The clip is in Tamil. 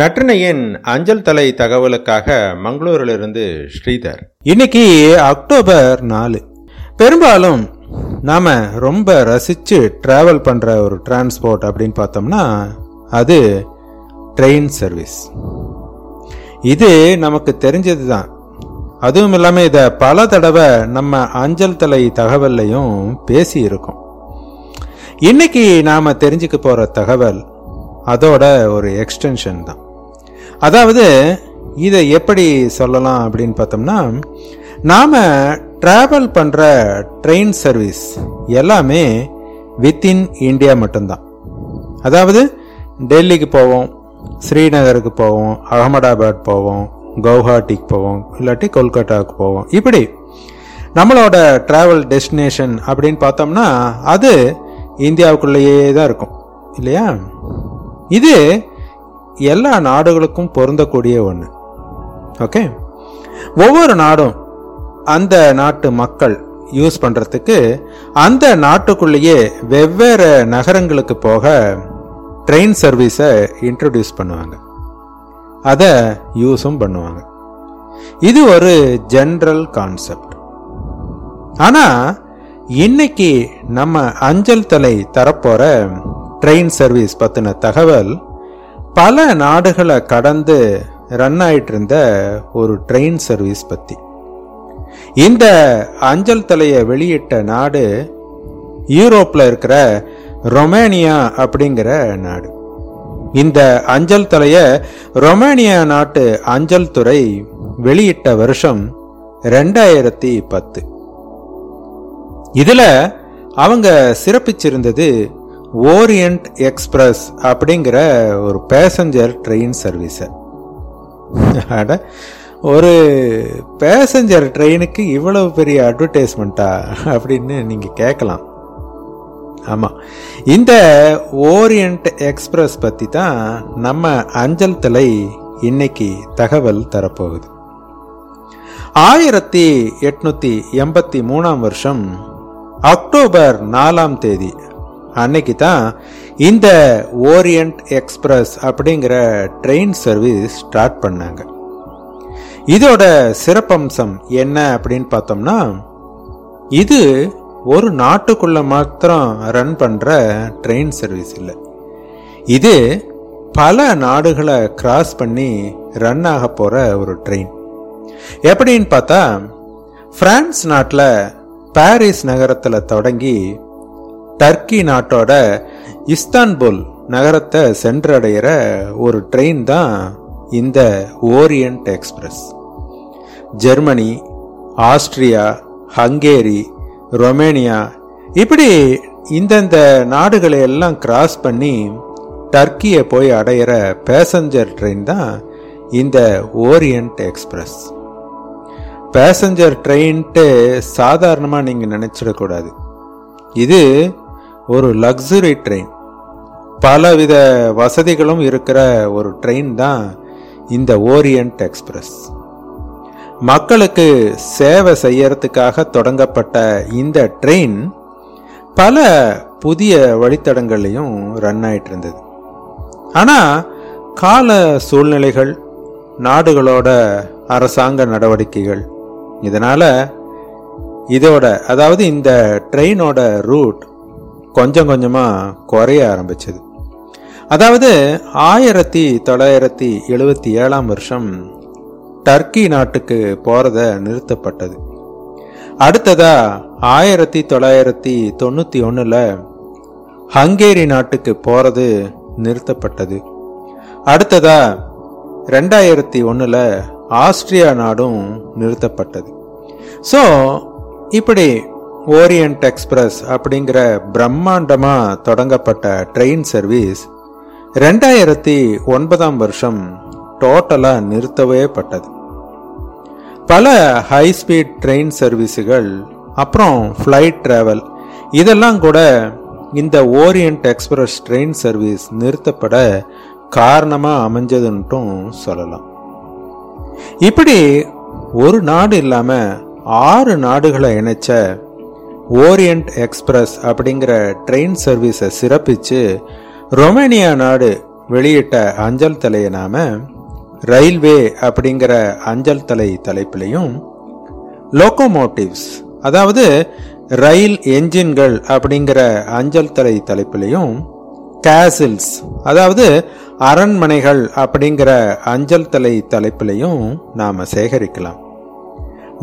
நற்றினையின் அஞ்சல் தலை தகவலுக்காக மங்களூரிலிருந்து ஸ்ரீதர். இன்னைக்கு அக்டோபர் நாலு. பெரும்பாலும் நாம ரொம்ப ரசிச்சு டிராவல் பண்ற ஒரு டிரான்ஸ்போர்ட் அப்படின்னு பார்த்தோம்னா அது ட்ரெயின் சர்வீஸ் இது நமக்கு தெரிஞ்சது தான். அதுவும் இல்லாமல் இதை பல தடவை நம்ம அஞ்சல் தலை தகவல்லையும் பேசி இருக்கோம். இன்னைக்கு நாம தெரிஞ்சுக்க போற தகவல் அதோட ஒரு எக்ஸ்டென்ஷன் தான். அதாவது இதை எப்படி சொல்லலாம் அப்படின்னு பார்த்தோம்னா நாம் ட்ராவல் பண்ணுற ட்ரெயின் சர்வீஸ் எல்லாமே வித்தின் இந்தியா மட்டும்தான். அதாவது டெல்லிக்கு போவோம் ஸ்ரீநகருக்கு போவோம் அகமதாபாத் போவோம் கவுஹாட்டிக்கு போவோம் இல்லாட்டி கொல்கட்டாவுக்கு போவோம். இப்படி நம்மளோட ட்ராவல் டெஸ்டினேஷன் அப்படின்னு பார்த்தோம்னா அது இந்தியாவுக்குள்ளேயே தான் இருக்கும். இல்லையா? இது எல்லா நாடுகளுக்கும் பொருந்தக்கூடிய ஒன்று ஓகே ஒவ்வொரு நாடும் அந்த நாட்டு மக்கள் யூஸ் பண்ணுறதுக்கு அந்த நாட்டுக்குள்ளேயே வெவ்வேறு நகரங்களுக்கு போக ட்ரெயின் சர்வீஸை இன்ட்ரடியூஸ் பண்ணுவாங்க. அதை யூஸும் பண்ணுவாங்க. இது ஒரு ஜென்ரல் கான்செப்ட் ஆனால் இன்னைக்கு நம்ம அஞ்சல் தலை தரப்போகிற ட்ரெயின் சர்வீஸ் பற்றின தகவல் பல நாடுகளை கடந்து ரன் ஆயிட்டு இருந்த ஒரு ட்ரெயின் சர்வீஸ் பற்றி இந்த அஞ்சல் தலையை வெளியிட்ட நாடு யூரோப்பில் இருக்கிற ரொமேனியா அப்படிங்கிற நாடு. இந்த அஞ்சல் தலைய ரொமேனியா நாட்டு அஞ்சல் துறை வெளியிட்ட வருஷம் ரெண்டாயிரத்தி பத்து. இதுல அவங்க சிறப்பிச்சிருந்தது ஓரியன்ட் எக்ஸ்பிரஸ் அப்படிங்கிற ஒரு பேசஞ்சர் ட்ரெயின் சர்வீஸை அட ஒரு பேசஞ்சர் ட்ரெயினுக்கு இவ்வளவு பெரிய அட்வர்டைஸ்மெண்ட்டா அப்படின்னு நீங்கள் கேட்கலாம் ஆமாம் இந்த ஓரியன்ட் எக்ஸ்பிரஸ் பற்றி தான் நம்ம அஞ்சல் தலை இன்னைக்கு தகவல் தரப்போகுது. ஆயிரத்தி எட்நூத்தி எண்பத்தி மூணாம் வருஷம் அக்டோபர் நாலாம் தேதி அன்னைக்கு தான் இந்த ஓரியன்ட் எக்ஸ்பிரஸ் அப்படிங்கிற ட்ரெயின் சர்வீஸ் ஸ்டார்ட் பண்ணாங்க. இதோட சிறப்பம்சம் என்ன அப்படின்னு பார்த்தோம்னா இது ஒரு நாட்டுக்குள்ள மாத்திரம் ரன் பண்ணுற ட்ரெயின் சர்வீஸ் இல்லை. இது பல நாடுகளை கிராஸ் பண்ணி ரன் ஆக போகிற ஒரு ட்ரெயின் எப்படின்னு பார்த்தா பிரான்ஸ் நாட்டில் பாரிஸ் நகரத்தில் தொடங்கி டர்க்கி நாட்டோட இஸ்தான்புல் நகரத்தை சென்றடைகிற ஒரு ட்ரெயின் தான் இந்த Orient Express. Germany Austria Hungary Romania இப்படி இந்தந்த நாடுகளை எல்லாம் கிராஸ் பண்ணி டர்க்கியை போய் அடையிற பேசஞ்சர் ட்ரெயின் தான் இந்த ஓரியன்ட் எக்ஸ்பிரஸ். பேசஞ்சர் ட்ரெயின்ட்டு சாதாரணமாக நீங்கள் நினச்சிடக்கூடாது. இது ஒரு லக்ஸுரி ட்ரெயின் பலவித வசதிகளும் இருக்கிற ஒரு ட்ரெயின் தான் இந்த ஓரியன்ட் எக்ஸ்பிரஸ் மக்களுக்கு சேவை செய்யறதுக்காக தொடங்கப்பட்ட இந்த ட்ரெயின் பல புதிய வழித்தடங்கள்லையும் ரன் ஆயிட்டு இருந்தது. ஆனால் கால சூழ்நிலைகள் நாடுகளோட அரசாங்க நடவடிக்கைகள் இதனால் இதோட அதாவது இந்த ட்ரெயினோட ரூட் கொஞ்சம் கொஞ்சமாக குறைய ஆரம்பிச்சது. அதாவது ஆயிரத்தி தொள்ளாயிரத்தி எழுபத்தி ஏழாம் வருஷம் டர்க்கி நாட்டுக்கு போறத நிறுத்தப்பட்டது. அடுத்ததா ஆயிரத்தி தொள்ளாயிரத்தி தொண்ணூத்தி ஒன்றில் ஹங்கேரி நாட்டுக்கு போறது நிறுத்தப்பட்டது. அடுத்ததா ரெண்டாயிரத்தி ஒன்றில் ஆஸ்திரியா நாடும் நிறுத்தப்பட்டது. ஸோ இப்படி ஓரியன்ட் எக்ஸ்பிரஸ் அப்படிங்கிற பிரம்மாண்டமாக தொடங்கப்பட்ட ட்ரெயின் சர்வீஸ் ரெண்டாயிரத்தி ஒன்பதாம் வருஷம் டோட்டலாக நிறுத்தவே பட்டது. பல ஹை ஸ்பீட் ட்ரெயின் சர்வீஸுகள் அப்புறம் ஃப்ளைட் ட்ராவல் இதெல்லாம் கூட இந்த ஓரியன்ட் எக்ஸ்பிரஸ் ட்ரெயின் சர்வீஸ் நிறுத்தப்பட காரணமாக அமைஞ்சதுன்ட்டும் சொல்லலாம். இப்படி ஒரு நாடு இல்லாமல் ஆறு நாடுகளை இணைச்ச ஓரியண்ட் எக்ஸ்பிரஸ் அப்படிங்கிற ட்ரெயின் சர்வீஸை சிறப்பித்து ரொமேனியா நாடு வெளியிட்ட அஞ்சல் தலையை நாம ரயில்வே அப்படிங்கிற அஞ்சல் தலை தலைப்பிலையும் லோக்கோமோட்டிவ்ஸ் அதாவது ரயில் என்ஜின்கள் அப்படிங்கிற அஞ்சல் தலை தலைப்பிலையும் கேசில்ஸ் அதாவது அரண்மனைகள் அப்படிங்கிற அஞ்சல் தலை தலைப்பிலையும் நாம சேகரிக்கலாம்.